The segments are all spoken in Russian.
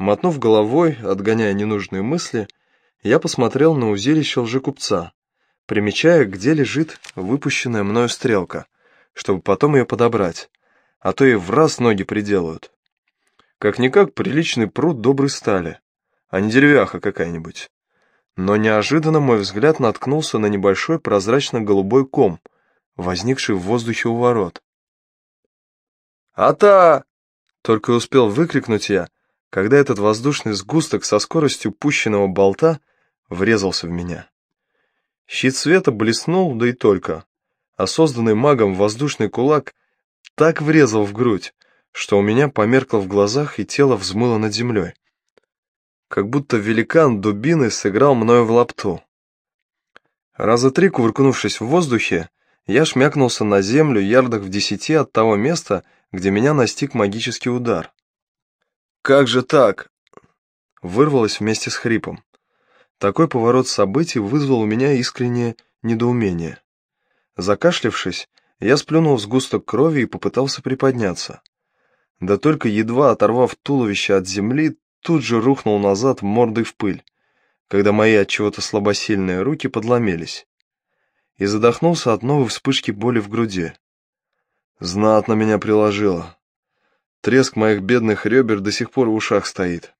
Мотнув головой, отгоняя ненужные мысли, я посмотрел на узилище лжекупца, примечая, где лежит выпущенная мною стрелка, чтобы потом ее подобрать, а то и в раз ноги приделают. Как-никак приличный пруд доброй стали, а не деревяха какая-нибудь. Но неожиданно мой взгляд наткнулся на небольшой прозрачно-голубой ком, возникший в воздухе у ворот. «Ата!» — только успел выкрикнуть я, когда этот воздушный сгусток со скоростью пущенного болта врезался в меня. Щит света блеснул, да и только, а созданный магом воздушный кулак так врезал в грудь, что у меня померкло в глазах и тело взмыло над землей. Как будто великан дубины сыграл мною в лапту. Раза три кувыркнувшись в воздухе, я шмякнулся на землю ярдах в десяти от того места, где меня настиг магический удар. «Как же так?» Вырвалось вместе с хрипом. Такой поворот событий вызвал у меня искреннее недоумение. Закашлявшись, я сплюнул сгусток крови и попытался приподняться. Да только едва оторвав туловище от земли, тут же рухнул назад мордой в пыль, когда мои от чего-то слабосильные руки подломились. И задохнулся от новой вспышки боли в груди. Знатно меня приложило. Треск моих бедных ребер до сих пор в ушах стоит.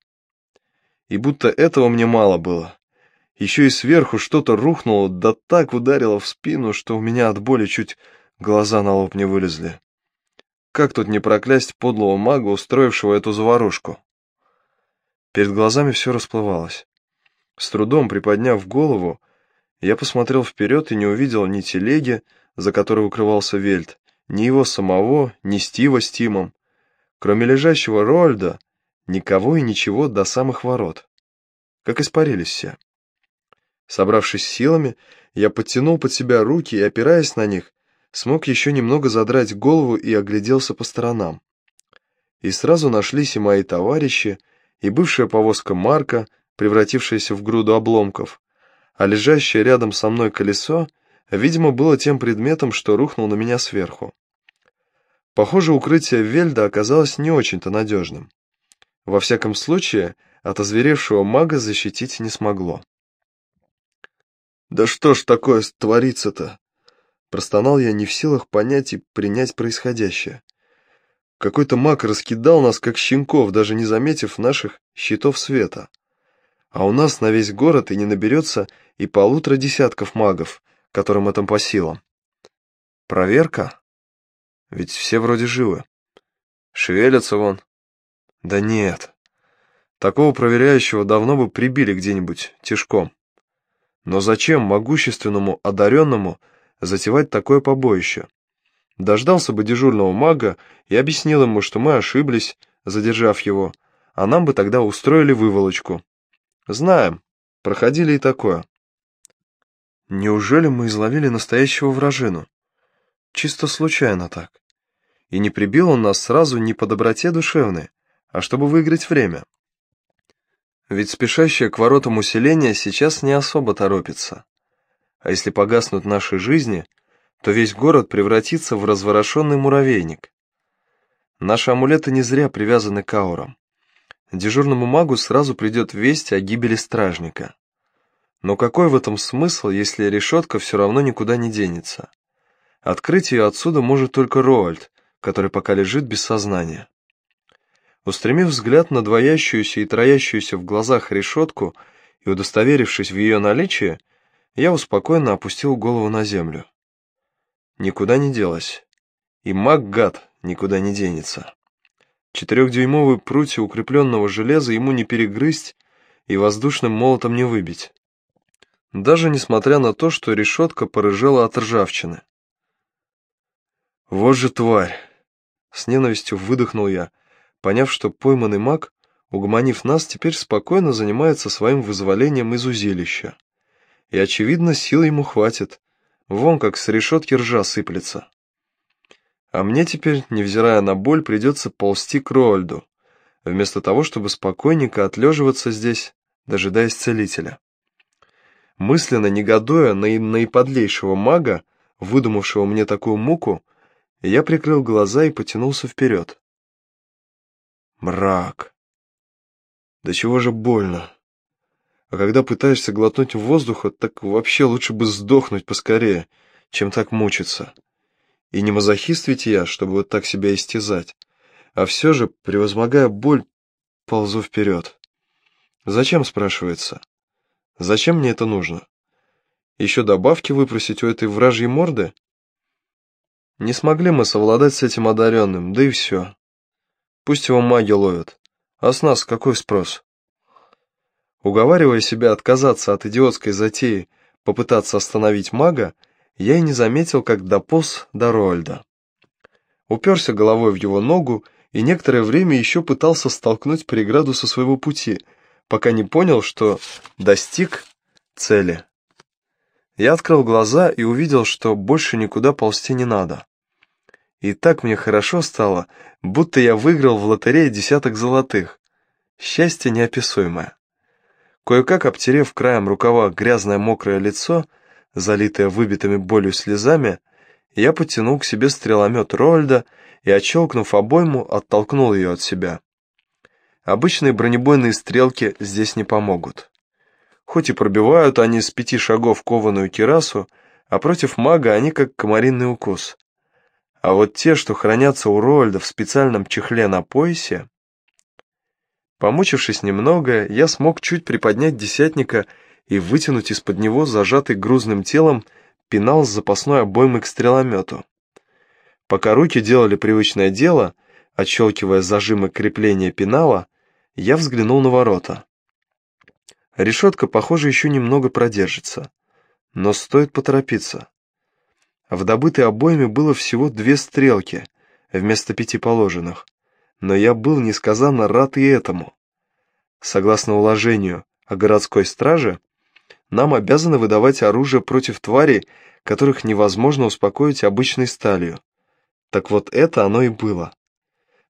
И будто этого мне мало было. Еще и сверху что-то рухнуло, да так ударило в спину, что у меня от боли чуть глаза на лоб не вылезли. Как тут не проклясть подлого мага, устроившего эту заварушку? Перед глазами все расплывалось. С трудом приподняв голову, я посмотрел вперед и не увидел ни телеги, за которой укрывался Вельт, ни его самого, ни Стива с Тимом. Кроме лежащего Рольда, никого и ничего до самых ворот. Как испарились все. Собравшись силами, я подтянул под себя руки и, опираясь на них, смог еще немного задрать голову и огляделся по сторонам. И сразу нашлись и мои товарищи, и бывшая повозка Марка, превратившаяся в груду обломков, а лежащее рядом со мной колесо, видимо, было тем предметом, что рухнул на меня сверху. Похоже, укрытие Вельда оказалось не очень-то надежным. Во всяком случае, от озверевшего мага защитить не смогло. «Да что ж такое творится-то?» Простонал я не в силах понять и принять происходящее. Какой-то маг раскидал нас, как щенков, даже не заметив наших щитов света. А у нас на весь город и не наберется и полутора десятков магов, которым это по силам. Проверка? Ведь все вроде живы. Шевелятся вон. Да нет. Такого проверяющего давно бы прибили где-нибудь тяжком. Но зачем могущественному одаренному затевать такое побоище. Дождался бы дежурного мага и объяснил ему, что мы ошиблись, задержав его, а нам бы тогда устроили выволочку. Знаем, проходили и такое. Неужели мы изловили настоящего вражину? Чисто случайно так. И не прибил он нас сразу не по доброте душевной, а чтобы выиграть время. Ведь спешащее к воротам усиление сейчас не особо торопится. А если погаснут наши жизни, то весь город превратится в разворошенный муравейник. Наши амулеты не зря привязаны к аурам. Дежурному магу сразу придет весть о гибели стражника. Но какой в этом смысл, если решетка все равно никуда не денется? Открыть ее отсюда может только Роальд, который пока лежит без сознания. Устремив взгляд на двоящуюся и троящуюся в глазах решетку и удостоверившись в ее наличии, я успокоенно опустил голову на землю. Никуда не делась. И маг-гад никуда не денется. Четырехдюймовые прутья укрепленного железа ему не перегрызть и воздушным молотом не выбить. Даже несмотря на то, что решетка порыжела от ржавчины. «Вот же тварь!» С ненавистью выдохнул я, поняв, что пойманный маг, угомонив нас, теперь спокойно занимается своим вызволением из узилища и, очевидно, сил ему хватит. Вон как с решетки ржа сыплется. А мне теперь, невзирая на боль, придется ползти к Роальду, вместо того, чтобы спокойненько отлеживаться здесь, дожидаясь целителя. Мысленно негодуя на наиподлейшего мага, выдумавшего мне такую муку, я прикрыл глаза и потянулся вперед. Мрак. Да чего же больно. А когда пытаешься глотнуть воздуха, так вообще лучше бы сдохнуть поскорее, чем так мучиться. И не мазохист ведь я, чтобы вот так себя истязать. А все же, превозмогая боль, ползу вперед. Зачем, спрашивается? Зачем мне это нужно? Еще добавки выпросить у этой вражьей морды? Не смогли мы совладать с этим одаренным, да и все. Пусть его маги ловят. А с нас какой спрос? Уговаривая себя отказаться от идиотской затеи попытаться остановить мага, я и не заметил, как дополз до Роальда. Уперся головой в его ногу и некоторое время еще пытался столкнуть преграду со своего пути, пока не понял, что достиг цели. Я открыл глаза и увидел, что больше никуда ползти не надо. И так мне хорошо стало, будто я выиграл в лотерее десяток золотых. Счастье неописуемое. Кое-как обтерев краем рукава грязное мокрое лицо, залитое выбитыми болью слезами, я потянул к себе стреломет Рольда и, отщелкнув обойму, оттолкнул ее от себя. Обычные бронебойные стрелки здесь не помогут. Хоть и пробивают они с пяти шагов кованую кирасу, а против мага они как комаринный укус. А вот те, что хранятся у Роальда в специальном чехле на поясе... Помучившись немного, я смог чуть приподнять десятника и вытянуть из-под него зажатый грузным телом пенал с запасной обоймой к стреломету. Пока руки делали привычное дело, отщелкивая зажимы крепления пенала, я взглянул на ворота. Решетка, похоже, еще немного продержится. Но стоит поторопиться. В добытой обойме было всего две стрелки, вместо пяти положенных. Но я был несказанно рад и этому. Согласно уложению о городской страже, нам обязаны выдавать оружие против тварей, которых невозможно успокоить обычной сталью. Так вот это оно и было.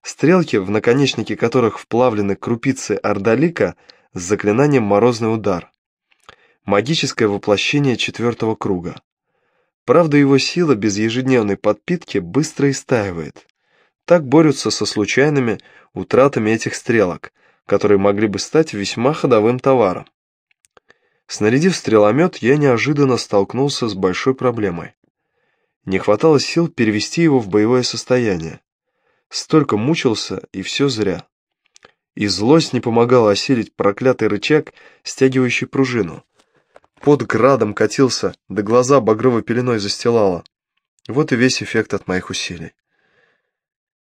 Стрелки, в наконечнике которых вплавлены крупицы ордалика с заклинанием «Морозный удар». Магическое воплощение четвертого круга. Правда, его сила без ежедневной подпитки быстро истаивает. Так борются со случайными утратами этих стрелок, которые могли бы стать весьма ходовым товаром. Снарядив стреломет, я неожиданно столкнулся с большой проблемой. Не хватало сил перевести его в боевое состояние. Столько мучился, и все зря. И злость не помогала осилить проклятый рычаг, стягивающий пружину. Под градом катился, да глаза багровой пеленой застилало. Вот и весь эффект от моих усилий.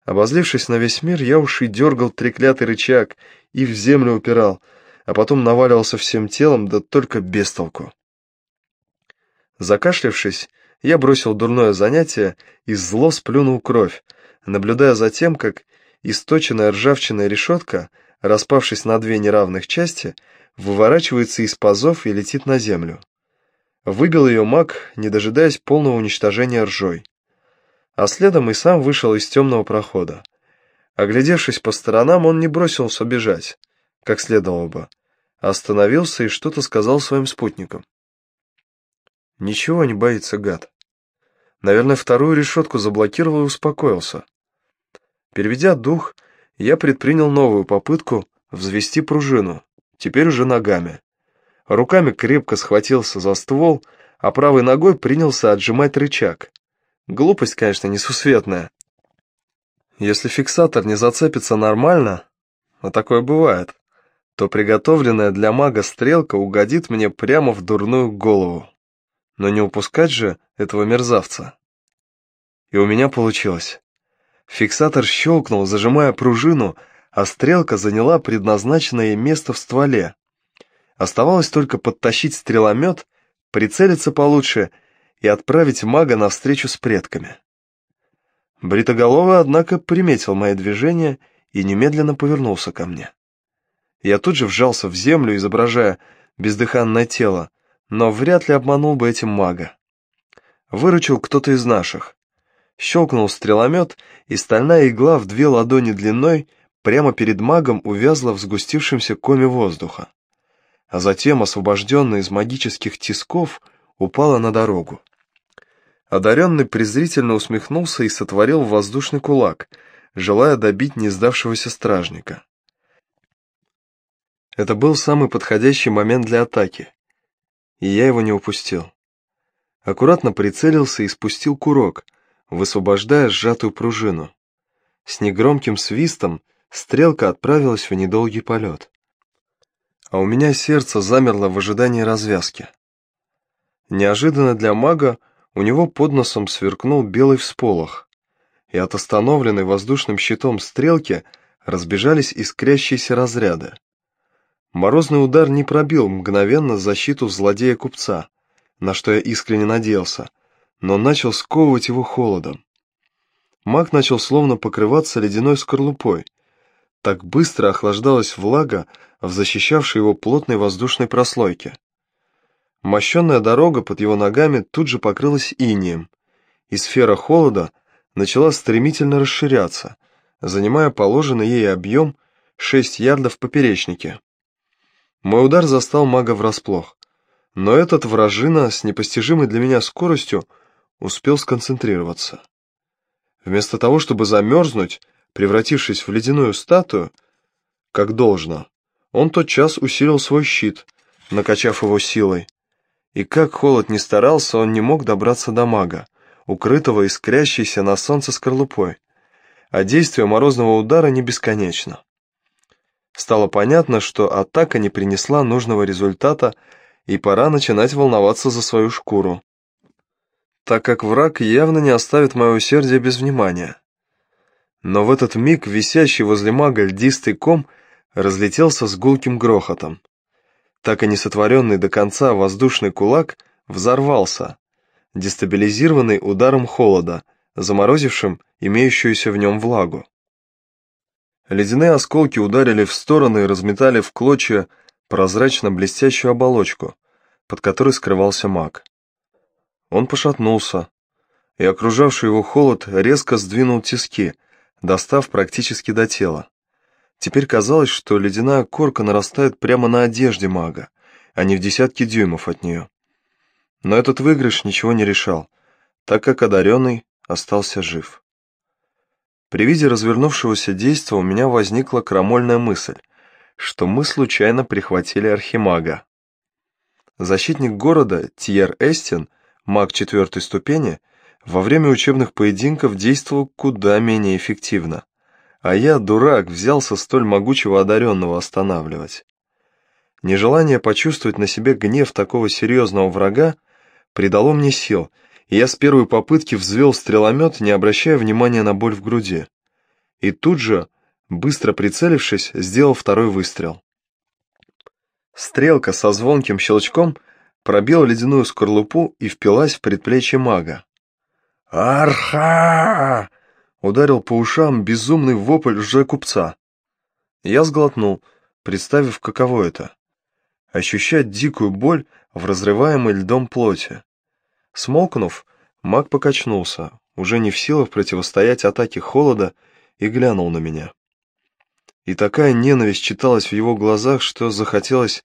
Обозлившись на весь мир, я уж и дергал треклятый рычаг, и в землю упирал, а потом наваливался всем телом, да только без толку. Закашлявшись, я бросил дурное занятие и зло сплюнул кровь, наблюдая за тем, как источенная ржавчиная решетка, распавшись на две неравных части, выворачивается из пазов и летит на землю. Выбил ее маг, не дожидаясь полного уничтожения ржой. А следом и сам вышел из темного прохода. Оглядевшись по сторонам, он не бросился бежать, как следовало бы, а остановился и что-то сказал своим спутникам. Ничего не боится гад. Наверное, вторую решетку заблокировал и успокоился. Переведя дух, я предпринял новую попытку взвести пружину, теперь уже ногами. Руками крепко схватился за ствол, а правой ногой принялся отжимать рычаг. Глупость, конечно, несусветная. Если фиксатор не зацепится нормально, а такое бывает, то приготовленная для мага стрелка угодит мне прямо в дурную голову. Но не упускать же этого мерзавца. И у меня получилось. Фиксатор щелкнул, зажимая пружину, а стрелка заняла предназначенное место в стволе. Оставалось только подтащить стреломет, прицелиться получше и отправить мага навстречу с предками. Бритоголовый, однако, приметил мои движения и немедленно повернулся ко мне. Я тут же вжался в землю, изображая бездыханное тело, но вряд ли обманул бы этим мага. Выручил кто-то из наших. Щелкнул стреломет, и стальная игла в две ладони длиной прямо перед магом увязла в сгустившемся коме воздуха. А затем, освобожденная из магических тисков, упала на дорогу. Одаренный презрительно усмехнулся и сотворил воздушный кулак, желая добить не сдавшегося стражника. Это был самый подходящий момент для атаки, и я его не упустил. Аккуратно прицелился и спустил курок, высвобождая сжатую пружину. С негромким свистом стрелка отправилась в недолгий полет. А у меня сердце замерло в ожидании развязки. Неожиданно для мага у него под носом сверкнул белый всполох, и от остановленной воздушным щитом стрелки разбежались искрящиеся разряды. Морозный удар не пробил мгновенно защиту злодея-купца, на что я искренне надеялся, но начал сковывать его холодом. Маг начал словно покрываться ледяной скорлупой. Так быстро охлаждалась влага в защищавшей его плотной воздушной прослойке. Мощенная дорога под его ногами тут же покрылась инием, и сфера холода начала стремительно расширяться, занимая положенный ей объем 6 ярдов в поперечнике. Мой удар застал мага врасплох, но этот вражина с непостижимой для меня скоростью успел сконцентрироваться. Вместо того, чтобы замерзнуть, превратившись в ледяную статую, как должно, он тотчас усилил свой щит, накачав его силой. И как холод не старался, он не мог добраться до мага, укрытого искрящейся на солнце скорлупой. А действие морозного удара не бесконечно. Стало понятно, что атака не принесла нужного результата, и пора начинать волноваться за свою шкуру, так как враг явно не оставит мое усердие без внимания. Но в этот миг висящий возле мага льдистый ком разлетелся с гулким грохотом. Так и не сотворенный до конца воздушный кулак взорвался, дестабилизированный ударом холода, заморозившим имеющуюся в нем влагу. Ледяные осколки ударили в стороны и разметали в клочья прозрачно-блестящую оболочку, под которой скрывался маг. Он пошатнулся, и окружавший его холод резко сдвинул тиски, достав практически до тела. Теперь казалось, что ледяная корка нарастает прямо на одежде мага, а не в десятки дюймов от нее. Но этот выигрыш ничего не решал, так как одаренный остался жив. При виде развернувшегося действа у меня возникла крамольная мысль, что мы случайно прихватили архимага. Защитник города Тьер Эстин, маг четвертой ступени, во время учебных поединков действовал куда менее эффективно, а я, дурак, взялся столь могучего одаренного останавливать. Нежелание почувствовать на себе гнев такого серьезного врага придало мне сил, и я с первой попытки взвел стреломет, не обращая внимания на боль в груди. И тут же, быстро прицелившись, сделал второй выстрел. Стрелка со звонким щелчком пробила ледяную скорлупу и впилась в предплечье мага. «Арха!» — ударил по ушам безумный вопль уже купца. Я сглотнул, представив, каково это — ощущать дикую боль в разрываемой льдом плоти. Смолкнув, маг покачнулся, уже не в силах противостоять атаке холода, и глянул на меня. И такая ненависть читалась в его глазах, что захотелось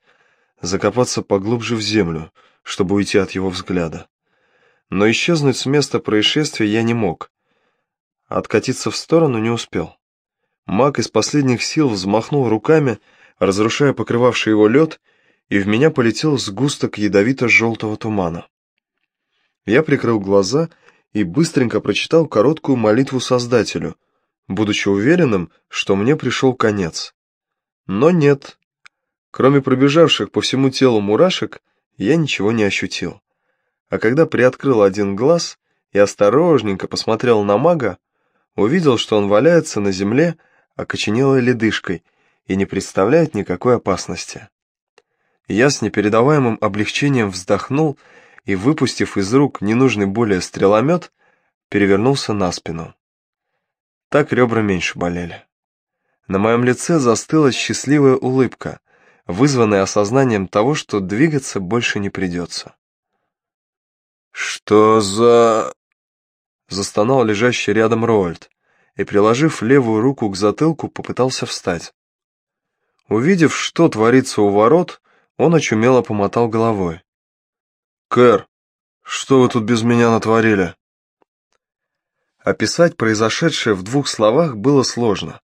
закопаться поглубже в землю, чтобы уйти от его взгляда. Но исчезнуть с места происшествия я не мог. Откатиться в сторону не успел. Маг из последних сил взмахнул руками, разрушая покрывавший его лед, и в меня полетел сгусток ядовито-желтого тумана. Я прикрыл глаза и быстренько прочитал короткую молитву Создателю, будучи уверенным, что мне пришел конец. Но нет. Кроме пробежавших по всему телу мурашек, я ничего не ощутил. А когда приоткрыл один глаз и осторожненько посмотрел на мага, увидел, что он валяется на земле, окоченелой ледышкой, и не представляет никакой опасности. Я с непередаваемым облегчением вздохнул и, выпустив из рук ненужный более стреломет, перевернулся на спину. Так ребра меньше болели. На моем лице застыла счастливая улыбка, вызванная осознанием того, что двигаться больше не придется. «Что за...» Застонал лежащий рядом Роальд и, приложив левую руку к затылку, попытался встать. Увидев, что творится у ворот, он очумело помотал головой. «Кэр, что вы тут без меня натворили?» Описать произошедшее в двух словах было сложно,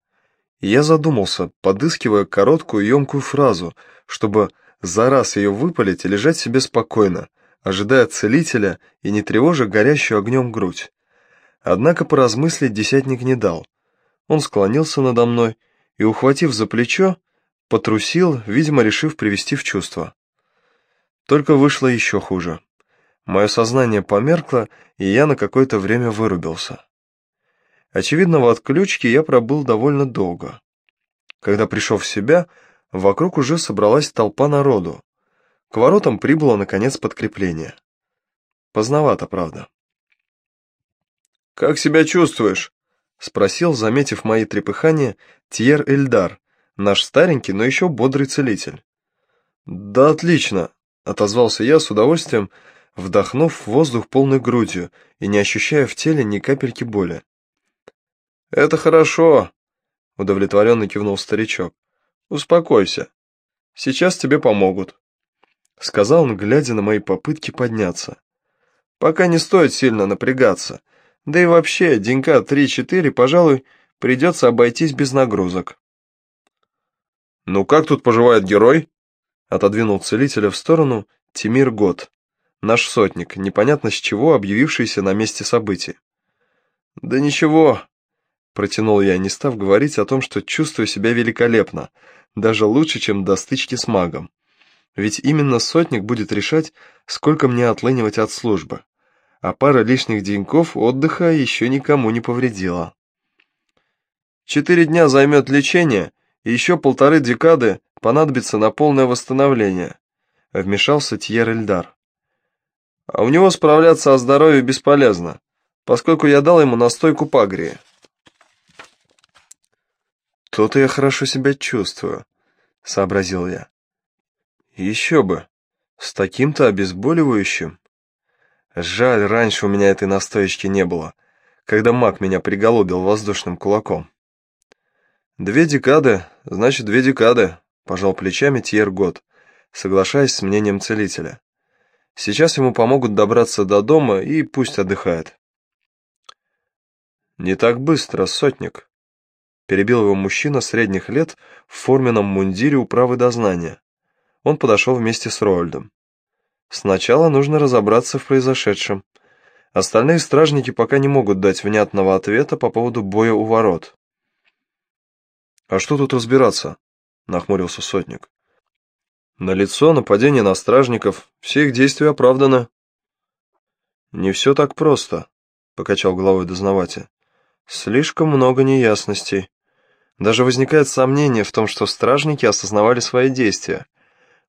я задумался, подыскивая короткую емкую фразу, чтобы за раз ее выпалить и лежать себе спокойно, ожидая целителя и не тревожа горящую огнем грудь. Однако поразмыслить десятник не дал. Он склонился надо мной и, ухватив за плечо, потрусил, видимо, решив привести в чувство. Только вышло еще хуже. Мое сознание померкло, и я на какое-то время вырубился. Очевидно, в отключке я пробыл довольно долго. Когда пришел в себя, вокруг уже собралась толпа народу. К воротам прибыло, наконец, подкрепление. Поздновато, правда. «Как себя чувствуешь?» — спросил, заметив мои трепыхания, Тьер Эльдар, наш старенький, но еще бодрый целитель. «Да отлично», — отозвался я с удовольствием, вдохнув воздух полной грудью и не ощущая в теле ни капельки боли. «Это хорошо», — удовлетворенно кивнул старичок. «Успокойся. Сейчас тебе помогут», — сказал он, глядя на мои попытки подняться. «Пока не стоит сильно напрягаться. Да и вообще, денька три-четыре, пожалуй, придется обойтись без нагрузок». «Ну как тут поживает герой?» — отодвинул целителя в сторону Тимир Год, наш сотник, непонятно с чего объявившийся на месте событий. «Да ничего», Протянул я, не став говорить о том, что чувствую себя великолепно, даже лучше, чем до стычки с магом. Ведь именно сотник будет решать, сколько мне отлынивать от службы. А пара лишних деньков отдыха еще никому не повредила. Четыре дня займет лечение, и еще полторы декады понадобится на полное восстановление, вмешался Тьер Эльдар. А у него справляться о здоровье бесполезно, поскольку я дал ему настойку пагрии. «То-то я хорошо себя чувствую», — сообразил я. «Еще бы, с таким-то обезболивающим. Жаль, раньше у меня этой настоечки не было, когда маг меня приголубил воздушным кулаком». «Две декады, значит, две декады», — пожал плечами Тьер Год, соглашаясь с мнением целителя. «Сейчас ему помогут добраться до дома и пусть отдыхает». «Не так быстро, сотник», Перебил его мужчина средних лет в форменном мундире управы дознания. Он подошел вместе с Роальдом. Сначала нужно разобраться в произошедшем. Остальные стражники пока не могут дать внятного ответа по поводу боя у ворот. «А что тут разбираться?» — нахмурился сотник. «На лицо нападение на стражников, все их действия оправданы». «Не все так просто», — покачал головой дознаватель. «Слишком много неясностей. Даже возникает сомнение в том, что стражники осознавали свои действия.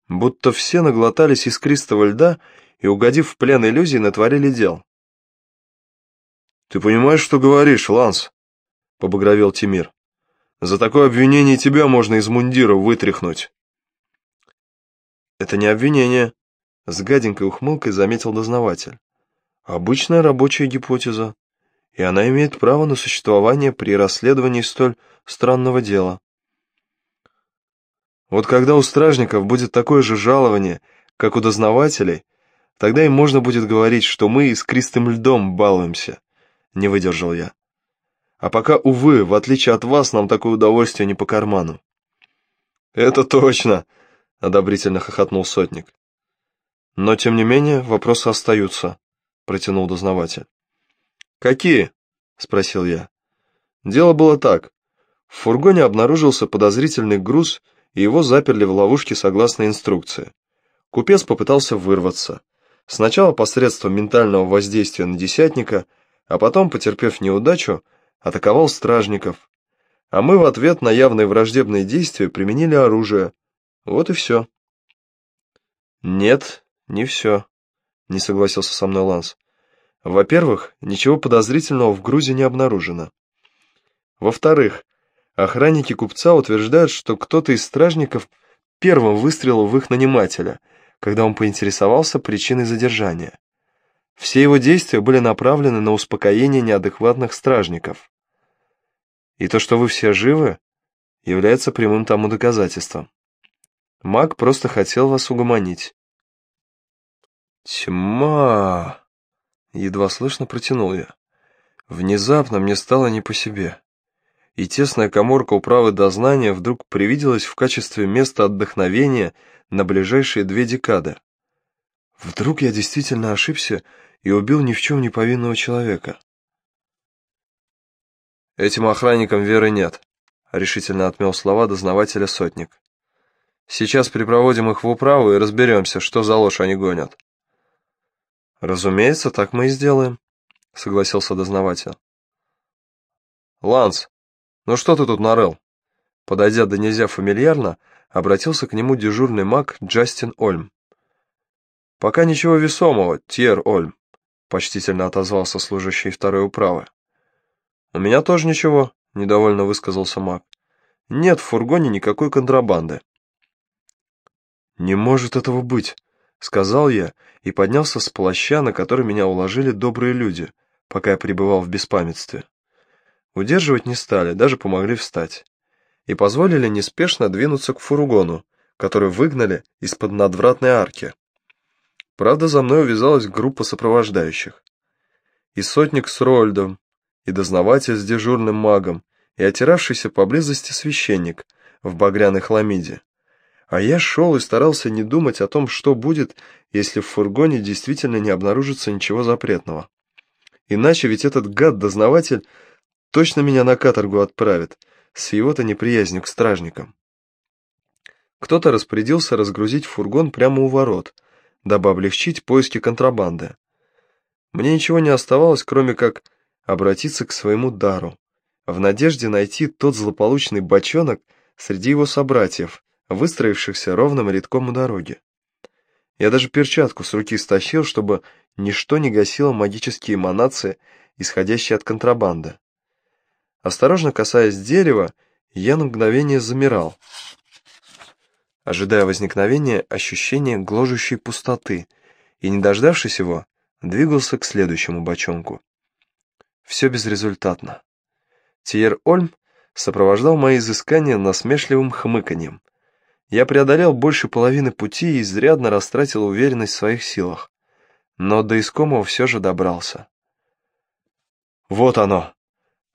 Будто все наглотались искристого льда и, угодив в плен иллюзий, натворили дел. «Ты понимаешь, что говоришь, Ланс?» — побагровел Тимир. «За такое обвинение тебя можно из мундира вытряхнуть». «Это не обвинение», — с гаденькой ухмылкой заметил дознаватель. «Обычная рабочая гипотеза и она имеет право на существование при расследовании столь странного дела. Вот когда у стражников будет такое же жалование, как у дознавателей, тогда им можно будет говорить, что мы искристым льдом балуемся, не выдержал я. А пока, увы, в отличие от вас, нам такое удовольствие не по карману. Это точно, одобрительно хохотнул сотник. Но, тем не менее, вопросы остаются, протянул дознаватель. «Какие?» — спросил я. Дело было так. В фургоне обнаружился подозрительный груз, и его заперли в ловушке согласно инструкции. Купец попытался вырваться. Сначала посредством ментального воздействия на десятника, а потом, потерпев неудачу, атаковал стражников. А мы в ответ на явные враждебные действия применили оружие. Вот и все. «Нет, не все», — не согласился со мной Ланс. Во-первых, ничего подозрительного в грузе не обнаружено. Во-вторых, охранники купца утверждают, что кто-то из стражников первым выстрелил в их нанимателя, когда он поинтересовался причиной задержания. Все его действия были направлены на успокоение неадекватных стражников. И то, что вы все живы, является прямым тому доказательством. Маг просто хотел вас угомонить. Тьма! Едва слышно протянул я. Внезапно мне стало не по себе. И тесная коморка управы дознания вдруг привиделась в качестве места отдохновения на ближайшие две декады. Вдруг я действительно ошибся и убил ни в чем не повинного человека? Этим охранникам веры нет, решительно отмел слова дознавателя сотник. Сейчас припроводим их в управу и разберемся, что за ложь они гонят. Разумеется, так мы и сделаем, согласился дознаватель. Ланс, ну что ты тут нарыл? Подойдя до нельзя фамильярно, обратился к нему дежурный маг Джастин Ольм. «Пока ничего весомого, Тьер Ольм», — почтительно отозвался служащий второй управы. «У меня тоже ничего», — недовольно высказался маг. «Нет в фургоне никакой контрабанды». «Не может этого быть», — сказал я и поднялся с плаща, на который меня уложили добрые люди, пока я пребывал в беспамятстве. Удерживать не стали, даже помогли встать. И позволили неспешно двинуться к фургону, который выгнали из-под надвратной арки. Правда, за мной увязалась группа сопровождающих. И сотник с Рольдом, и дознаватель с дежурным магом, и отиравшийся поблизости священник в багряной хламиде. А я шел и старался не думать о том, что будет, если в фургоне действительно не обнаружится ничего запретного. Иначе ведь этот гад-дознаватель точно меня на каторгу отправит, с его-то неприязнью к стражникам. Кто-то распорядился разгрузить фургон прямо у ворот, дабы облегчить поиски контрабанды. Мне ничего не оставалось, кроме как обратиться к своему дару, в надежде найти тот злополучный бочонок среди его собратьев, выстроившихся ровным рядком у дороги. Я даже перчатку с руки стащил, чтобы ничто не гасило магические эманации, исходящие от контрабанды. Осторожно касаясь дерева, я на мгновение замирал, ожидая возникновения ощущения гложущей пустоты, и, не дождавшись его, двигался к следующему бочонку. Все безрезультатно. Тиер Ольм сопровождал мои изыскания насмешливым хмыканьем. Я преодолел больше половины пути и изрядно растратил уверенность в своих силах. Но до искомого все же добрался. «Вот оно!» —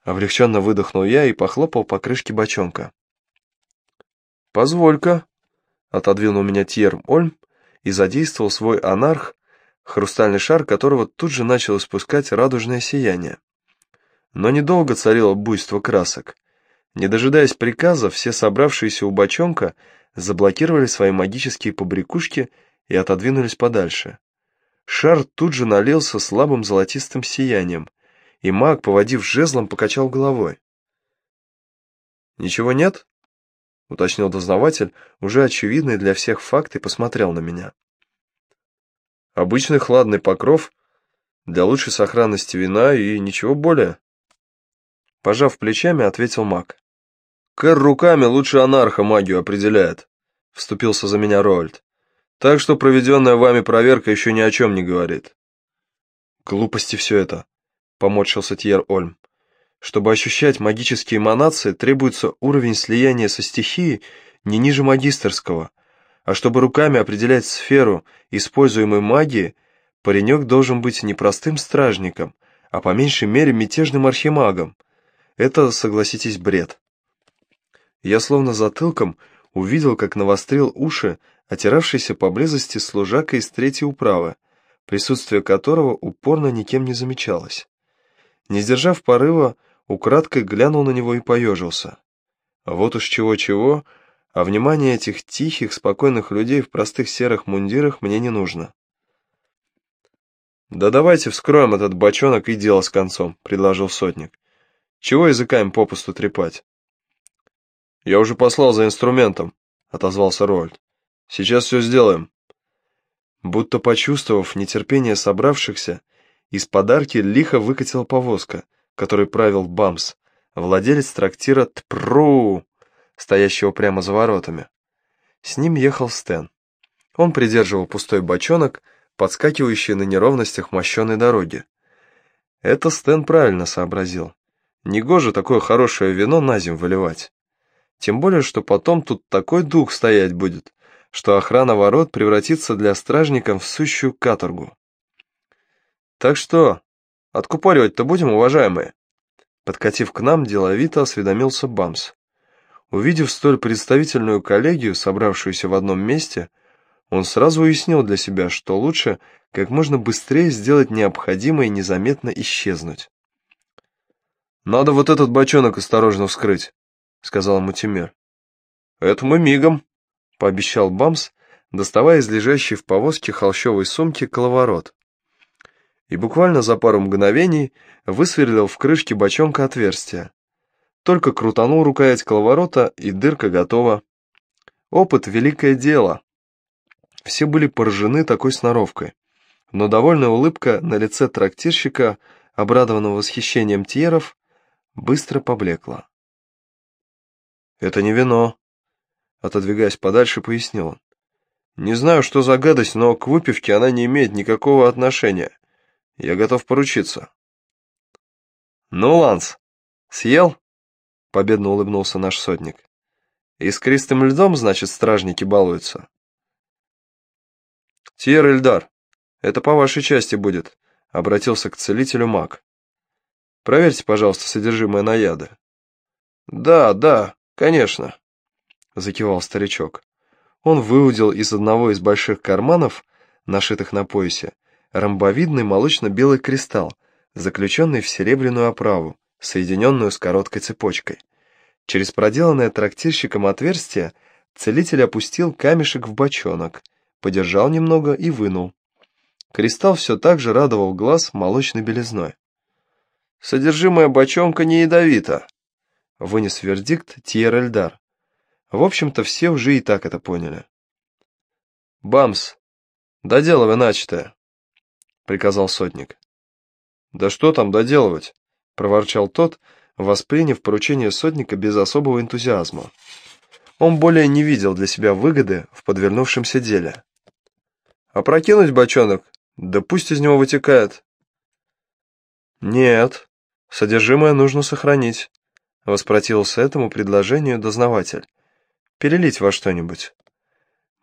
облегченно выдохнул я и похлопал по крышке бочонка. «Позволь-ка», — отодвинул меня Тьер Ольм и задействовал свой анарх, хрустальный шар которого тут же начал испускать радужное сияние. Но недолго царило буйство красок. Не дожидаясь приказа, все собравшиеся у бочонка заблокировали свои магические побрякушки и отодвинулись подальше. Шар тут же налился слабым золотистым сиянием, и маг, поводив жезлом, покачал головой. «Ничего нет?» — уточнил дознаватель, уже очевидный для всех факт, и посмотрел на меня. «Обычный хладный покров для лучшей сохранности вина и ничего более». Пожав плечами, ответил маг. «Кэр руками лучше анарха магию определяет», — вступился за меня Роальд. «Так что проведенная вами проверка еще ни о чем не говорит». «Глупости все это», — поморщился Тьер Ольм. «Чтобы ощущать магические эманации, требуется уровень слияния со стихией не ниже магистерского, а чтобы руками определять сферу используемой магии, паренек должен быть не простым стражником, а по меньшей мере мятежным архимагом. Это, согласитесь, бред. Я словно затылком увидел, как навострил уши, отиравшийся поблизости служака из третьей управы, присутствие которого упорно никем не замечалось. Не сдержав порыва, украдкой глянул на него и поежился. Вот уж чего-чего, а внимание этих тихих, спокойных людей в простых серых мундирах мне не нужно. «Да давайте вскроем этот бочонок и дело с концом», — предложил сотник. Чего языками попусту трепать? Я уже послал за инструментом, отозвался Рольд. Сейчас все сделаем. Будто почувствовав нетерпение собравшихся, из подарки лихо выкатила повозка, которой правил Бамс, владелец трактира Тпру, стоящего прямо за воротами. С ним ехал Стэн. Он придерживал пустой бочонок, подскакивающий на неровностях мощеной дороги. Это Стэн правильно сообразил. Негоже такое хорошее вино на зим выливать. Тем более, что потом тут такой дух стоять будет, что охрана ворот превратится для стражников в сущую каторгу. Так что, откупоривать-то будем, уважаемые? Подкатив к нам, деловито осведомился Бамс. Увидев столь представительную коллегию, собравшуюся в одном месте, он сразу уяснил для себя, что лучше как можно быстрее сделать необходимое и незаметно исчезнуть. «Надо вот этот бочонок осторожно вскрыть», — сказал Мутимер. «Это мы мигом», — пообещал Бамс, доставая из лежащей в повозке холщовой сумки коловорот. И буквально за пару мгновений высверлил в крышке бочонка отверстие. Только крутанул рукоять коловорота, и дырка готова. Опыт — великое дело. Все были поражены такой сноровкой. Но довольная улыбка на лице трактирщика, обрадованного восхищением Тьеров, быстро поблекла. «Это не вино», — отодвигаясь подальше, пояснил он. «Не знаю, что за гадость, но к выпивке она не имеет никакого отношения. Я готов поручиться». «Ну, Ланс, съел?» — победно улыбнулся наш сотник. «Искристым льдом, значит, стражники балуются?» «Тьер Эльдар, это по вашей части будет», — обратился к целителю маг. «Проверьте, пожалуйста, содержимое наяда». «Да, да, конечно», — закивал старичок. Он выудил из одного из больших карманов, нашитых на поясе, ромбовидный молочно-белый кристалл, заключенный в серебряную оправу, соединенную с короткой цепочкой. Через проделанное трактирщиком отверстие целитель опустил камешек в бочонок, подержал немного и вынул. Кристалл все так же радовал глаз молочной белизной. «Содержимое бочонка не ядовито», — вынес вердикт Тьер Эльдар. В общем-то, все уже и так это поняли. «Бамс, доделывай начатое», — приказал сотник. «Да что там доделывать?» — проворчал тот, восприняв поручение сотника без особого энтузиазма. Он более не видел для себя выгоды в подвернувшемся деле. «Опрокинуть бочонок? Да пусть из него вытекает». «Нет, содержимое нужно сохранить», — воспротивился этому предложению дознаватель. «Перелить во что-нибудь».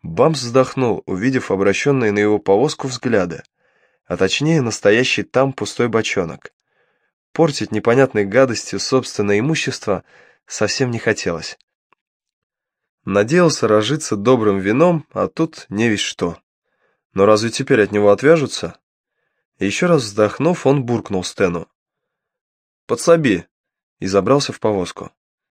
Бамс вздохнул, увидев обращенные на его повозку взгляды а точнее настоящий там пустой бочонок. Портить непонятной гадостью собственное имущество совсем не хотелось. Надеялся разжиться добрым вином, а тут не весь что. Но разве теперь от него отвяжутся? еще раз вздохнув, он буркнул Стэну. «Подсоби!» и забрался в повозку.